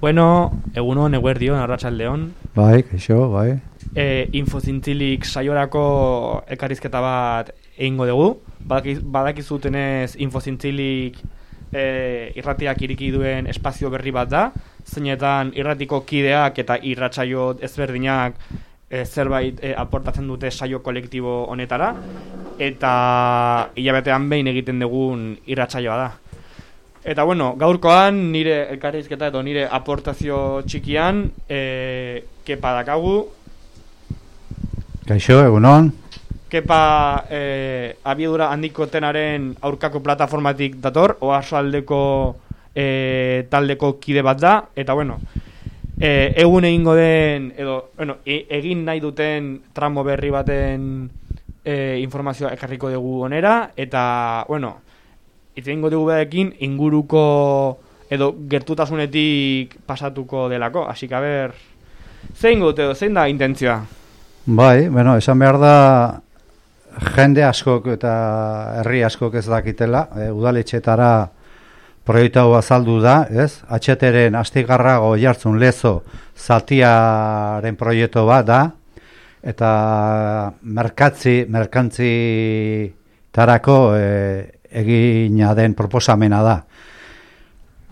Bueno, egunon, eguerdion, arratsaldeon. Bai, kaixo, bai. E, infozintzilik saiorako elkarrizketa bat egingo dugu. Badakiz, badakizutenez infozintzilik e, irratiak iriki duen espazio berri bat da. Zeinetan irratiko kideak eta irratsaio ezberdinak e, zerbait e, aportatzen dute saio kolektibo honetara. Eta hilabetean behin egiten dugun irratsaioa da. Eta bueno, gaurkoan nire elkarrizketa edo nire aportazio txikian e, kepa dakagu Kaixo, egunon. Kepa e, abiedura handiko tenaren aurkako plataformatik dator. Oaso aldeko e, taldeko kide bat da. Eta bueno, e, egun egingo den edo bueno, e, egin nahi duten tramo berri baten e, informazioa ekarriko dugu onera. Eta bueno, itzengo dugu bedekin inguruko edo gertutasunetik pasatuko delako, hasi que a ber zein gote, zein da intentzioa? Bai, bueno, esan behar da jende askok eta herri askok ez dakitela, e, udaletxetara proiektu hau azaldu da, ez? Atxeteren astigarrago jartzun lezo zatiaren proiektu bat da, eta merkatzi, merkantzi tarako e, egina den proposamena da.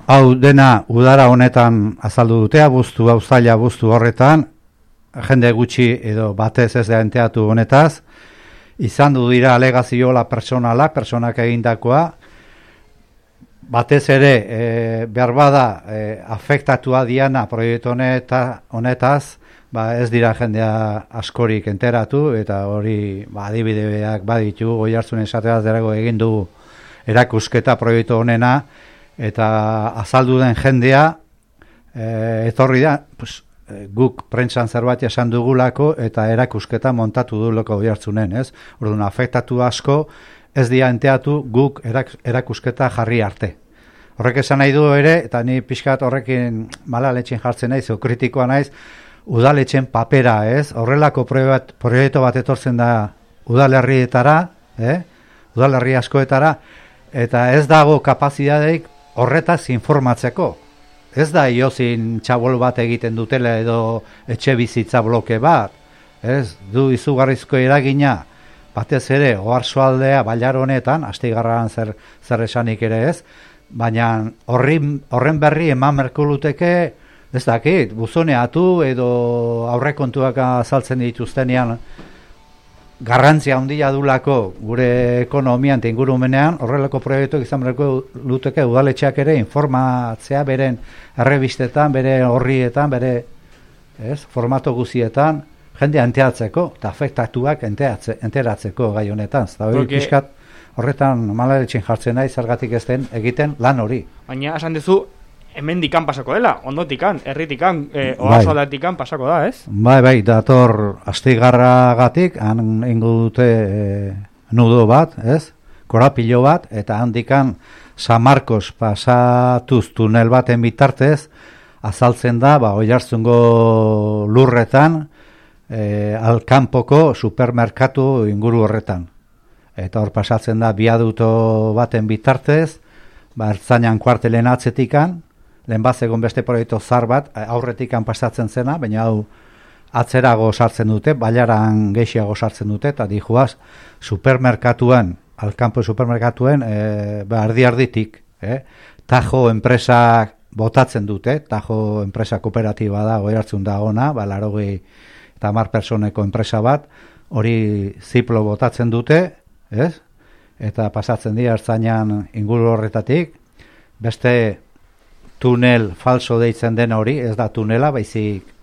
Hau dena udara honetan azaldu dute, abuztu, auzaila abuztu horretan, jende gutxi edo batez ez da enteatu honetaz, izan du dira alegazioa personala, personak egindakoa, batez ere e, behar bada e, afektatua diana proiektu honetaz, ba ez dira jendea askorik enteratu, eta hori ba, adibideak baditu, goi hartzun esatea egin du erakusketa proiektu honena eta azaldu den jendea e, etorri da pues, e, guk prentsan zerbait esan dugulako eta erakusketa montatu du loko hartzunen, ez? Orduan afektatu asko ez dira enteatu guk erak, erakusketa jarri arte. Horrek esan nahi du ere, eta ni pixkat horrekin malaletxin jartzen naiz, o kritikoa naiz, udaletxen papera, ez? Horrelako proiektu bat etortzen da udalerrietara, eh? udalerri askoetara, eta ez dago kapazidadeik horretaz informatzeko. Ez da iozin txabol bat egiten dutela edo etxe bizitza bloke bat. Ez du izugarrizko eragina batez ere oharso aldea bailar honetan, astigarran zer, zer esanik ere ez, baina horren berri eman merkuluteke, ez dakit, buzoneatu edo aurrekontuak azaltzen dituztenean garrantzia handia dulako gure ekonomian eta ingurumenean horrelako proiektuak izan bereko luteke udaletxeak ere informatzea beren errebistetan, bere horrietan, bere ez, formato guzietan jende enteatzeko eta afektatuak enteatze, enteratzeko gai honetan. Eta hori pixkat horretan malaretxin jartzen nahi zergatik ez den egiten lan hori. Baina esan duzu hemen dikan pasako dela, ondotikan, erritikan, e, oazo bai. pasako da, ez? Bai, bai, dator astigarra gatik, han ingo dute e, nudo bat, ez? Korapilo bat, eta handikan San Marcos pasatuz tunel baten bitartez, azaltzen da, ba, oi hartzungo lurretan, e, alkanpoko supermerkatu inguru horretan. Eta hor pasatzen da, biaduto baten bitartez, ba, ertzainan kuartelen atzetikan, lehen bat egon beste proiektu zar bat, aurretik pasatzen zena, baina hau atzerago sartzen dute, baiaran gehiago sartzen dute, eta dihuaz, supermerkatuan, alkampo supermerkatuen, e, ba, ardi arditik, e, tajo enpresa botatzen dute, tajo enpresa kooperatiba da, goi hartzun da ona, ba, larogi eta mar personeko enpresa bat, hori ziplo botatzen dute, ez? eta pasatzen dira hartzainan inguru horretatik, beste tunel falso deitzen den hori, ez da tunela, baizik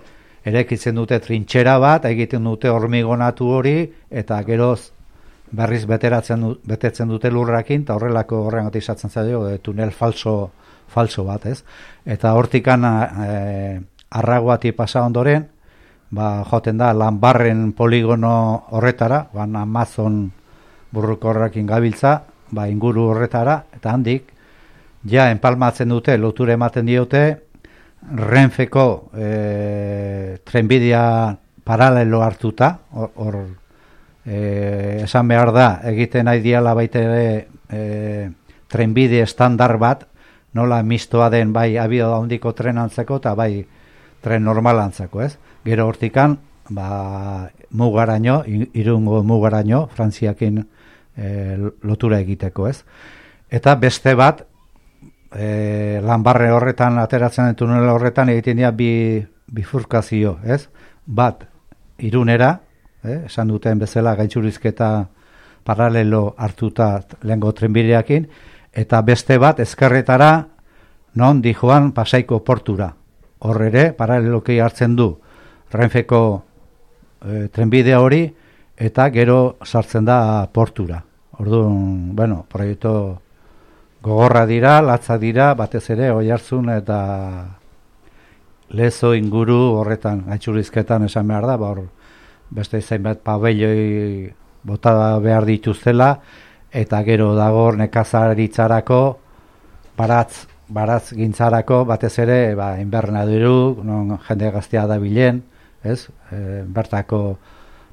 erekitzen dute trintxera bat, egiten dute hormigonatu hori, eta geroz berriz beteratzen betetzen dute lurrakin, eta horrelako horren izatzen zaio, e, tunel falso, falso bat, ez? Eta hortikan e, arraguati pasa ondoren, ba, joten da, lanbarren poligono horretara, ba, Amazon burruko horrekin gabiltza, ba, inguru horretara, eta handik, ja enpalmatzen dute, loture ematen diote, renfeko e, trenbidea paralelo hartuta, hor e, esan behar da, egiten nahi diala baita ere e, trenbide estandar bat, nola mistoa den bai abio handiko tren antzeko eta bai tren normal antzeko, ez? Gero hortikan, ba, mugaraino, irungo mugaraino, frantziakin e, lotura egiteko, ez? Eta beste bat, e, lanbarre horretan, ateratzen den tunel horretan, egiten dira bi, bifurkazio, ez? Bat, irunera, eh? esan duten bezala gaitzurizketa paralelo hartuta lehengo trenbideakin, eta beste bat ezkerretara non dijoan pasaiko portura. Hor ere, paraleloki hartzen du Renfeko e, trenbide hori, eta gero sartzen da portura. Orduan, bueno, proiektu gogorra dira, latza dira, batez ere, oi hartzun eta lezo inguru horretan, gaitxurizketan esan behar da, ba, hor beste zainbat pabelloi bota behar dituztela, eta gero dago nekazaritzarako, baratz, baratz gintzarako, batez ere, ba, inbernadiru, non jende gaztea da bilen, ez, e, bertako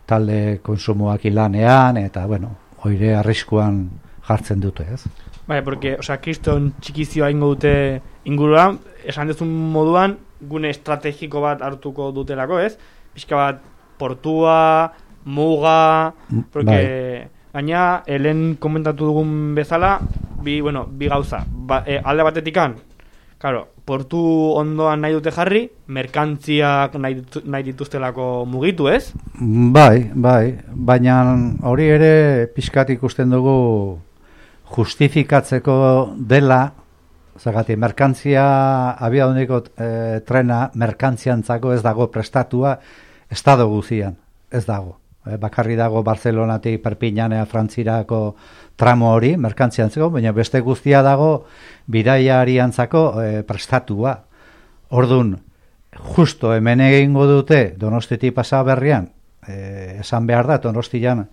talde konsumoak ilanean, eta, bueno, oire arriskuan jartzen dute, ez. Bai, porque, o sea, kriston txikizioa ingo dute inguruan, esan duzun moduan, gune estrategiko bat hartuko dutelako, ez? Pixka bat portua, muga, Mm, porque gaina, helen komentatu dugun bezala, bi, bueno, bi gauza. Ba, e, alde batetikan, claro, portu ondoan nahi dute jarri, merkantziak nahi, ditu- nahi dituztelako mugitu, ez? Bai, bai, baina hori ere pixkat ikusten dugu justifikatzeko dela, zagati, merkantzia, abiaduniko e, trena, merkantziantzako ez dago prestatua, estado guzian, ez dago. E, bakarri dago Barcelonatik Perpiñanea Frantzirako tramo hori, merkantziantzako, baina beste guztia dago bidaiariantzako e, prestatua. Ordun justo hemen egingo dute Donostitik pasa berrian, e, esan behar da, Donostian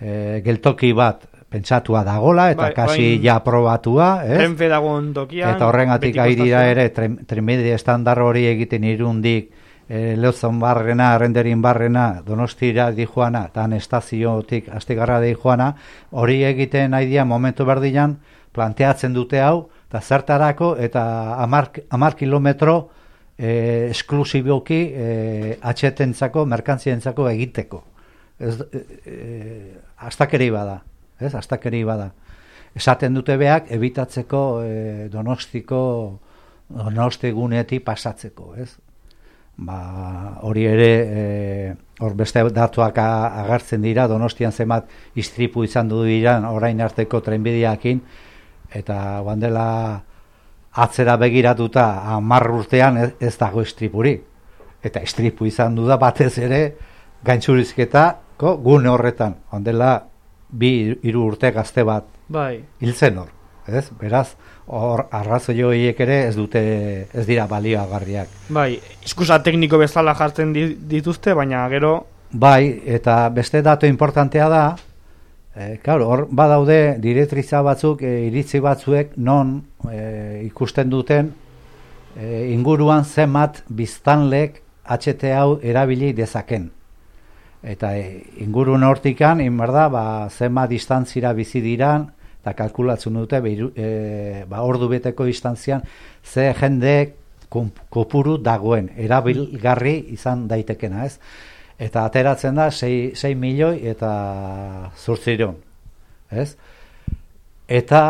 e, geltoki bat pentsatua dagola, eta Bai, kasi orain- ja probatua, ez? Renfe dagoen tokian. Eta horrengatik estazioa. ere tren- trenbide estandar hori egiten irundik e, Leozon barrena, renderin barrena, donostira dijoana, eta estaziotik astigarra dijoana, hori egiten nahi dira momentu berdian planteatzen dute hau, eta zertarako, eta amar, amar kilometro e, esklusiboki e, atxetentzako, merkantzientzako egiteko. Ez, e, e, astakeri bada, ez, astakeri bada. Esaten dute beak, ebitatzeko e, donostiko donosti gunetik pasatzeko, ez? Ba, hori ere, e, hor beste datuak a- agertzen dira, donostian zenbat istripu izan du dira orain arteko trenbideakin, eta guan dela atzera begiratuta hamar urtean ez, ez dago istripurik. Eta istripu izan du da batez ere gaintzurizketako gune horretan. Ondela bi hiru urte gazte bat Bai. hiltzen hor. Ez? Beraz, hor arrazoi horiek ere ez dute ez dira balioagarriak. Bai, iskusa tekniko bezala jartzen di- dituzte, baina gero Bai, eta beste dato importantea da, e, claro, hor badaude diretriza batzuk, e, iritzi batzuek non e, ikusten duten e, inguruan zenbat biztanlek HT hau erabili dezaken. Eta e, ingurun hortikan, inberda, ba, zenbat distantzira bizi diran, eta kalkulatzen dute, behiru, e, ba, ordu beteko distantzian, ze jende kopuru dagoen, erabilgarri izan daitekena, ez? Eta ateratzen da 6, 6 milioi eta zurtziron, ez? Eta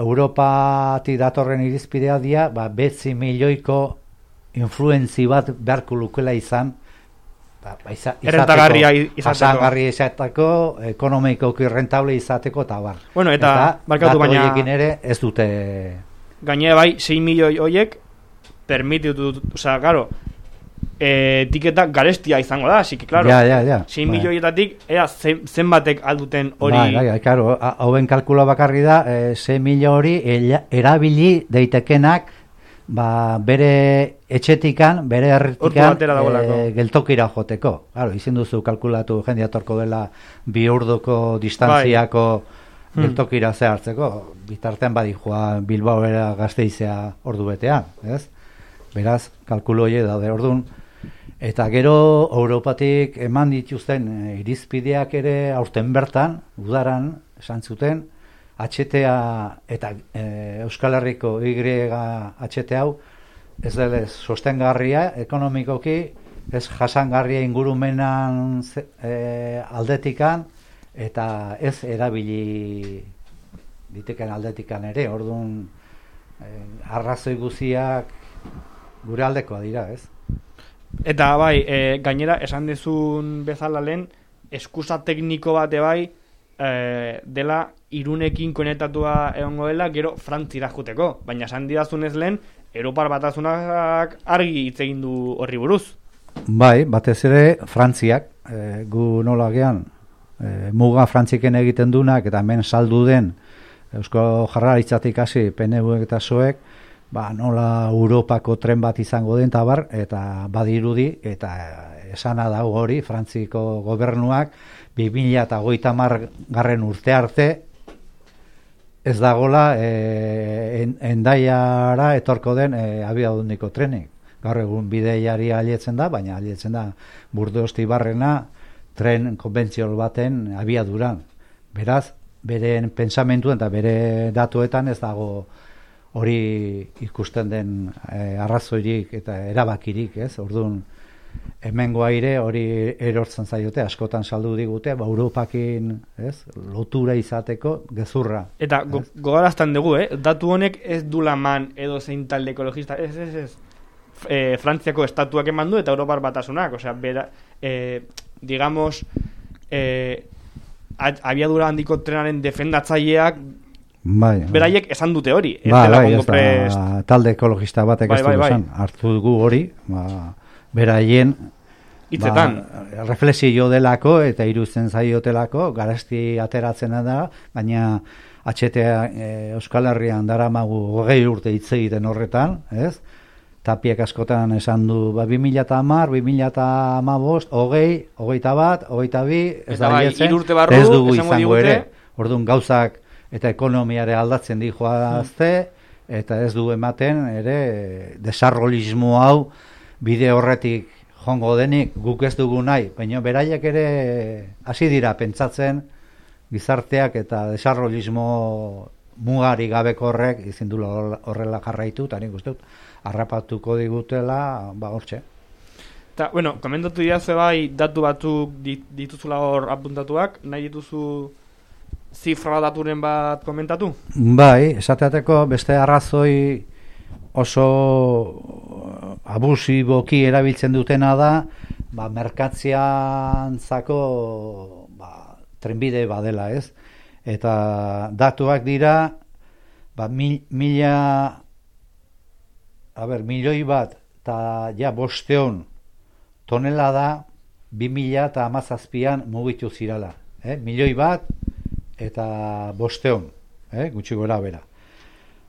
Europatik datorren irizpidea dia, ba, betzi milioiko influentzi bat beharko lukela izan, ba, ba, iza, Errentagarria izateko. jasangarri izateko, ekonomikoki rentable izateko, eta bar. Bueno, eta, barkatu datu baina- ere ez dute... gainera bai 6 milioi hoiek permititu, osea, claro, eh, tiketa garestia izango da, así que claro. Ja, ja, ja. 6 Bai. milioietatik ea zen, zenbatek alduten hori Bai, bai, bai, claro, ha- hauen kalkula bakarri da, e, 6 milio hori erabili daitekenak ba, bere etxetikan, bere herritikan e, geltokira joteko. Claro, izin duzu kalkulatu jende atorko dela bi urduko distantziako Hmm. geltokira zehartzeko. Bitartean badi joa Bilbaoera gazteizea ordu betean, ez? Beraz, kalkulu hori daude ordun. Eta gero Europatik eman dituzten e, irizpideak ere aurten bertan, udaran, esan zuten, HTA eta e, Euskal Herriko Y HT hau ez dela sostengarria ekonomikoki, ez jasangarria ingurumenan e, aldetikan eta ez erabili diteken aldetikan ere, orduan e, arrazoi guziak gure aldekoa dira, ez? Eta bai, e, gainera esan dezun bezala lehen, eskusa tekniko bate bai, e, dela irunekin konetatua egongo dela, gero frantzira juteko. Baina esan didazunez lehen, Europar batasunak argi hitz egin du horri buruz. Bai, batez ere Frantziak, e, gu nola gean, e, muga Frantziken egiten dunak, eta hemen saldu den, Eusko Jarraritzatik hasi PNU eta soek, ba, nola Europako tren bat izango den tabar, eta badirudi, eta esana da hori, Frantziko gobernuak, 2008 garren urte arte, ez dagola e, en, endaiara etorko den e, abiadundiko trenik. Gaur egun bideiari alietzen da, baina alietzen da burdosti barrena tren konbentziol baten abiaduran. Beraz, beren pensamentuen eta bere datuetan ez dago hori ikusten den e, arrazoirik eta erabakirik, ez? Orduan, hemengo aire hori erortzen zaiote askotan saldu digute ba Europakin, ez? Lotura izateko gezurra. Eta go, gogaraztan dugu, eh? Datu honek ez du laman edo zein talde ekologista, ez ez ez. E, Frantziako estatuak eman du eta Europar batasunak, osea, bera, e, digamos, e, abiadura handiko trenaren defendatzaileak Bai, bai. Beraiek esan dute hori, ez bai, bai, ez da, talde ekologista batek bai, ez bai, bai. hartu dugu hori, ba, beraien hitzetan. ba, reflexio delako eta irutzen zaiotelako garasti ateratzen da baina HT e, Euskal Herrian daramagu hogei urte hitz egiten horretan ez? Tapiek askotan esan du ba, 2010, 2015, hogei, hogeita bat, hogeita bi, ez da bai, ez dugu izango ere, orduan gauzak eta ekonomiare aldatzen di joazte, eta ez du ematen ere desarrollismo hau bide horretik jongo denik guk ez dugu nahi, baina beraiek ere hasi dira pentsatzen gizarteak eta desarrollismo mugari gabeko horrek izin du horrela jarraitu, eta nik uste dut, harrapatuko digutela, ba hortxe. Ta, bueno, komentatu dira bai datu batzuk dituzula hor apuntatuak, nahi dituzu zifra daturen bat komentatu? Bai, esateateko beste arrazoi oso abusiboki erabiltzen dutena da, ba, merkatziantzako ba, trenbide badela, ez? Eta datuak dira, ba, mila, a ber, milioi bat, eta ja bosteon tonela da, bi mila eta amazazpian mugitu zirala. Eh? Milioi bat, eta bosteon, eh? gutxi gora bera.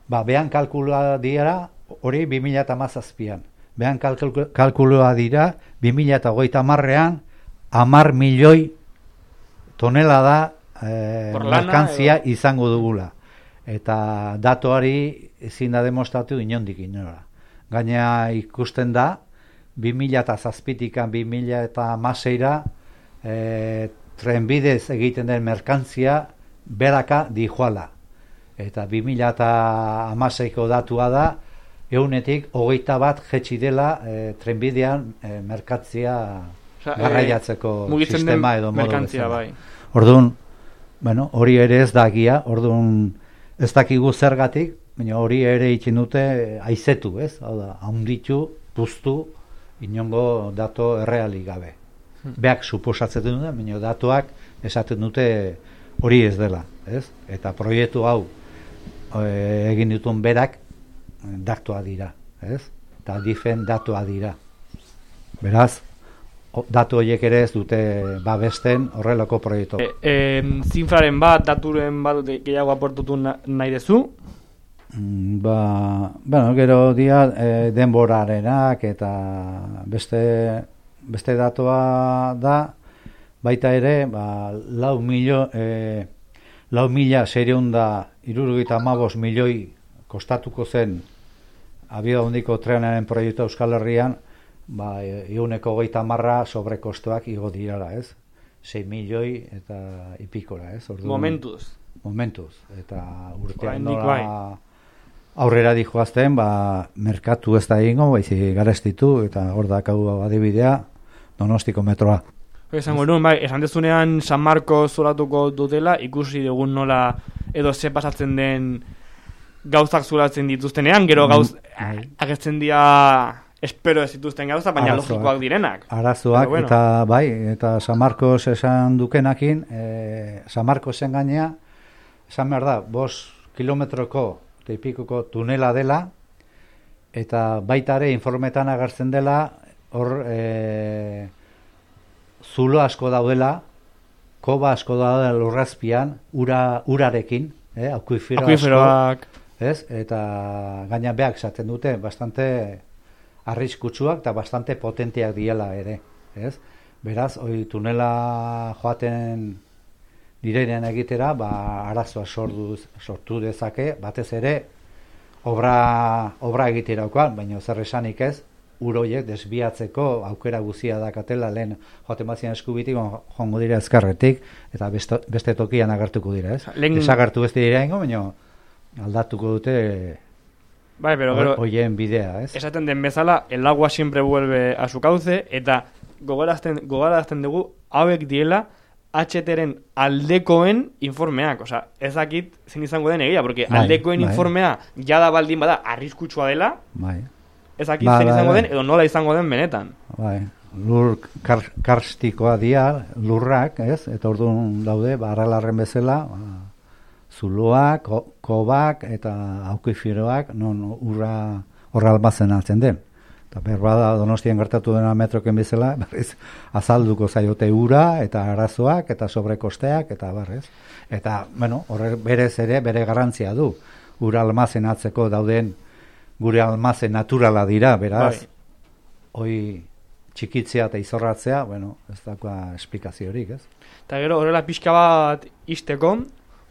Ba, behan kalkula dira, hori 2008an behan kalkuloa dira, 2008 marrean, amar milioi tonela da e, merkantzia izango dugula. Eta datuari ezin da demostratu inondik inora. Gaina ikusten da, 2000 eta zazpitikan 2000 eta maseira e, trenbidez egiten den merkantzia beraka dijoala. Eta 2000 eta amaseiko datua da, eunetik hogeita bat jetxi dela e, trenbidean e, merkatzia Osa, garraiatzeko e, sistema edo merkantzia bai. Orduan, bueno, hori ere ez da gia, orduan ez dakigu zergatik, baina hori ere ikin dute aizetu, ez? Hau da, haunditu, puztu, inongo dato erreali gabe. Hmm. Beak suposatzen dute, baina datuak esaten dute hori ez dela, ez? Eta proiektu hau e, egin ditun berak datua dira, ez? Eta difen datua dira. Beraz, datu horiek ere ez dute babesten horrelako proiektu. E, e, zinfraren bat, daturen bat gehiago aportutu nahi dezu? Mm, ba, bueno, gero dia e, denborarenak eta beste, beste datua da, baita ere, ba, lau milio, e, lau mila seriunda irurugita amabos milioi kostatuko zen abio hondiko trenaren proiektu Euskal Herrian, ba, euneko goita marra sobrekostuak igo dirala, ez? 6 milioi eta ipikora, ez? Orduan, Momentuz. momentuz. Eta urtean nola bai. aurrera dijoazten, ba, merkatu ez da egingo, baizi garestitu, eta hor dakau adibidea, donostiko metroa. Esango nuen, bai, esan dezunean San Marcos zulatuko dutela, ikusi dugun nola edo ze pasatzen den gauzak zulatzen dituztenean, gero Mm, gauz bai. agertzen dira espero ez dituzten gauza, baina Arazoak. logikoak direnak. Arazoak, bueno. eta bai, eta San Marcos esan dukenakin, e, San Marcosen gainea, esan behar da, bos kilometroko teipikoko tunela dela, eta baita ere informetan agertzen dela, hor e, zulo asko daudela, koba asko daudela lurrazpian, ura, urarekin, eh, akuifero asko, Akuiferoak, ez? Eta gaina beak esaten dute bastante arriskutsuak eta bastante potenteak diela ere, ez? Beraz, hoi tunela joaten direnean egitera, ba arazoa sortu sortu dezake, batez ere obra obra egiterakoan, baina zer esanik ez, uroiek desbiatzeko aukera guzia dakatela lehen joaten bazien eskubitik on- joango dira ezkerretik eta beste, beste tokian agertuko dira, ez? Lehen- Desagertu beste dira ingo, baina aldatuko dute bai, pero gero, hoien bidea, ez? esaten den bezala, el agua siempre vuelve a su cauce, eta gogorazten, gogorazten dugu, hauek diela, HTren aldekoen informeak, osea, ez dakit zin izango den egia, porque Bai, aldekoen bai. informea jada baldin bada arriskutsua dela, Bai, ez dakit zer bai, izango bai. den, edo nola izango den benetan. bai. Lur kar, karstikoa dira, lurrak, ez? Eta orduan daude, ba, arralarren bezala, ba, zuloak, ko, kobak eta aukifiroak, non urra horra almazen altzen den. Eta berba da donostian gertatu dena metroken bezala, berriz azalduko zaiote ura eta arazoak eta sobrekosteak eta barrez. Eta, bueno, horre berez ere bere garrantzia du. Ura almazenatzeko dauden gure almazen naturala dira, beraz, Bai. hoi txikitzea eta izorratzea, bueno, ez dakoa esplikaziorik, ez? Eta gero, horrela pixka bat izteko,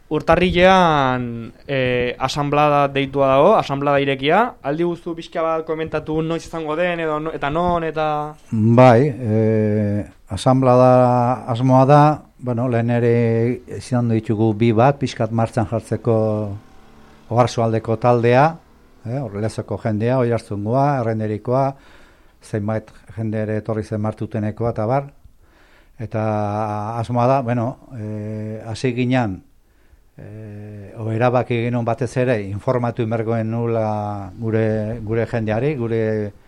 urtarrilean e, asamblada deitua dago, asamblada irekia, aldi guztu pixka bat komentatu noiz izango den, edo, eta non, eta... Bai, e, asamblada asmoa da, bueno, lehen ere izan ditugu bi bat, pixkat martxan jartzeko ogarzoaldeko taldea, eh, hor lezoko jendea, oi hartzungoa, errenderikoa, zenbait jende ere etorri zen martutenekoa eta bar. Eta asmoa da, bueno, e, hasi ginen, e, o erabaki genuen batez ere, informatu inbergoen nula gure, gure jendeari, gure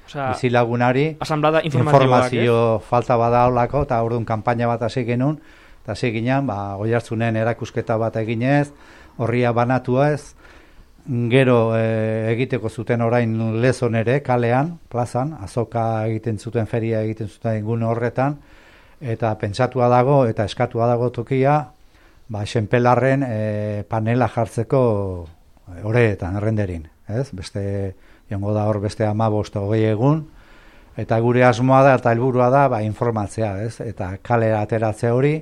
Osea, bizilagunari, informazio falta bada holako, eta orduan kanpaina bat hasi genuen, eta hasi ginen, ba, oihartzunen erakusketa bat eginez, horria banatua ez, gero e, egiteko zuten orain lezon ere, kalean, plazan, azoka egiten zuten, feria egiten zuten gune horretan, eta pentsatua dago, eta eskatua dago tokia, ba, senpelarren e, panela jartzeko horretan, errenderin, ez? Beste, jongo da hor beste amabost hogei egun, eta gure asmoa da eta helburua da ba, informatzea, ez? Eta kalera ateratze hori,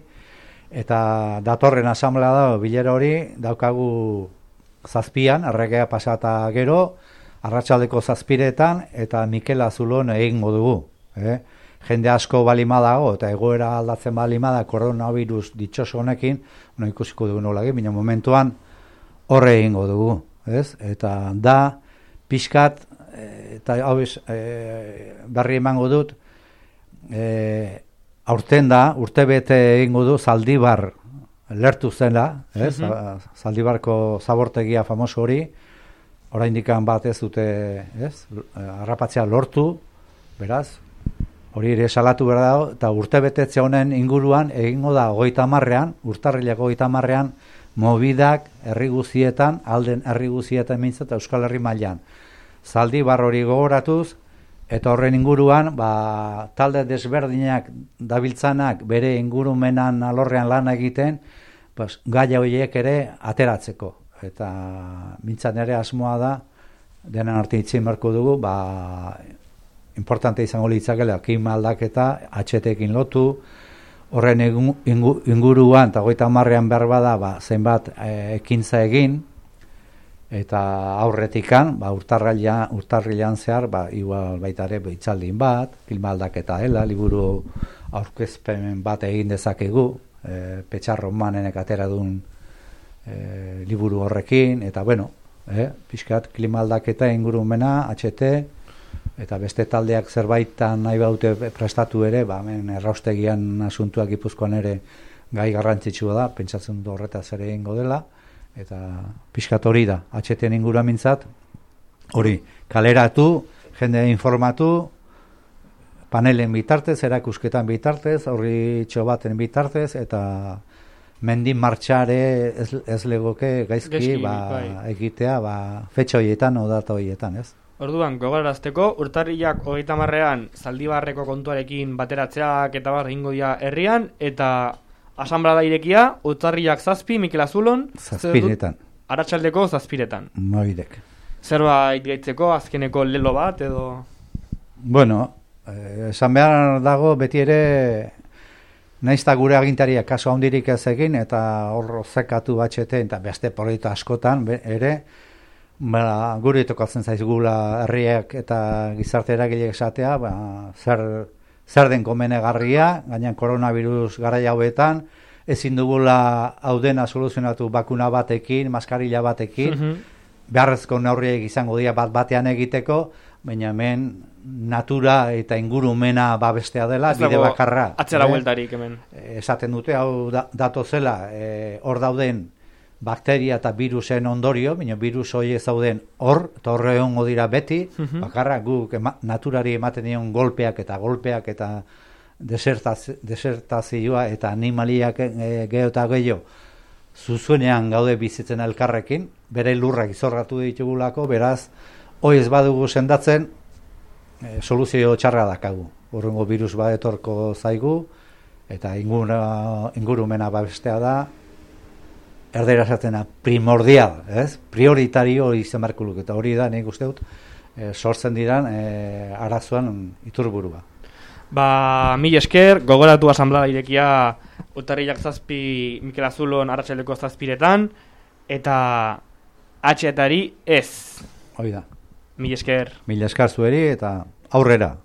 eta datorren asamblea da, bilera hori, daukagu zazpian, erregea pasata gero, arratsaldeko zazpiretan, eta Mikel Azulon egingo dugu. Eh? Jende asko balima dago, eta egoera aldatzen balima da, koronavirus ditxoso honekin, no ikusiko dugu nola egin, baina momentuan horre egingo dugu. Ez? Eta da, pixkat, eh, eta hau ez, eh, berri emango dut, eh, aurten da, urte bete egingo du, zaldibar lertu zela, ez? Mhm. Zaldibarko zabortegia famoso hori, oraindikan bat ez dute, ez? Arrapatzea lortu, beraz, hori ere salatu behar dago, eta urte betetze honen inguruan egingo da hogeita marrean, urtarrilako hogeita marrean, mobidak herri guzietan, alden herri guzietan mintzat, Euskal Herri mailan. Zaldi hori gogoratuz, eta horren inguruan, ba, talde desberdinak dabiltzanak bere ingurumenan alorrean lan egiten, pues, gaia horiek ere ateratzeko. Eta mintzat ere asmoa da, denan arte beharko dugu, ba, importante izango litzakela klima aldaketa HTekin lotu, horren inguruan eta goita marrean behar bada ba, zenbat e, ekintza egin eta aurretikan ba, urtarrilean, urtarrilean zehar ba, igual baita ere ba, hitzaldin bat, klima aldaketa dela, liburu aurkezpen bat egin dezakegu, e, petxarro manenek atera duen e, liburu horrekin, eta bueno, eh, pixkat klima aldaketa ingurumena, HT, eta beste taldeak zerbaitan nahi baute prestatu ere, ba, hemen erraustegian asuntuak ipuzkoan ere gai garrantzitsua da, pentsatzen du horretaz ere egingo dela, eta pixkat hori da, HT ingura mintzat, hori, kaleratu, jende informatu, panelen bitartez, erakusketan bitartez, horri txobaten bitartez, eta mendin martxare ez, ez legoke gaizki, Gaizki, ba, bai. egitea ba, fetxa horietan, o data horietan, ez? Orduan, gogorarazteko, urtarriak hogeita marrean zaldibarreko kontuarekin bateratzeak eta bar egingo dira herrian, eta asamblada irekia, urtarriak zazpi, Mikel Azulon, Zazpiretan, Aratxaldeko zazpiretan. moidek. Zerbait gaitzeko, azkeneko lelo bat, edo... Bueno, eh, esan behar dago beti ere naiz eta gure agintaria kaso handirik ez egin eta hor zekatu batxete eta beste proiektu askotan ere ba, gure tokatzen zaizgula herriak eta gizarte eragileek esatea ba, zer, zer den komenegarria gainean koronavirus gara hauetan ezin dugula hau dena soluzionatu bakuna batekin, maskarilla batekin Mhm. beharrezko neurriek izango dira bat batean egiteko, baina hemen natura eta ingurumena babestea dela, Ez bide bakarra. Atzera eh? bueltarik hemen. Eh, Esaten dute, hau da, dato zela, eh, hor dauden bakteria eta virusen ondorio, baina virus hori zauden hor, eta horre egongo dira beti, Mhm. bakarra guk ema, naturari ematen dion golpeak eta golpeak eta desertaz, desertazioa eta animaliak e, geho eta gehiago zuzuenean gaude bizitzen elkarrekin, bere lurrak izorratu ditugulako, beraz, hoi ez badugu sendatzen, e, soluzio txarra dakagu. Horrengo virus bat etorko zaigu, eta ingurumena babestea da, erdera esatena primordial, ez? Prioritario izan beharko luke, eta hori da, nik uste dut, e, sortzen diran e, arazoan iturburua. Ba, mil esker, gogoratu asamblea irekia Utarriak zazpi Mikel Azulon arratsaldeko zazpiretan eta H-etari ez. Hoi da. Mil esker. Mila eskar zueri eta aurrera.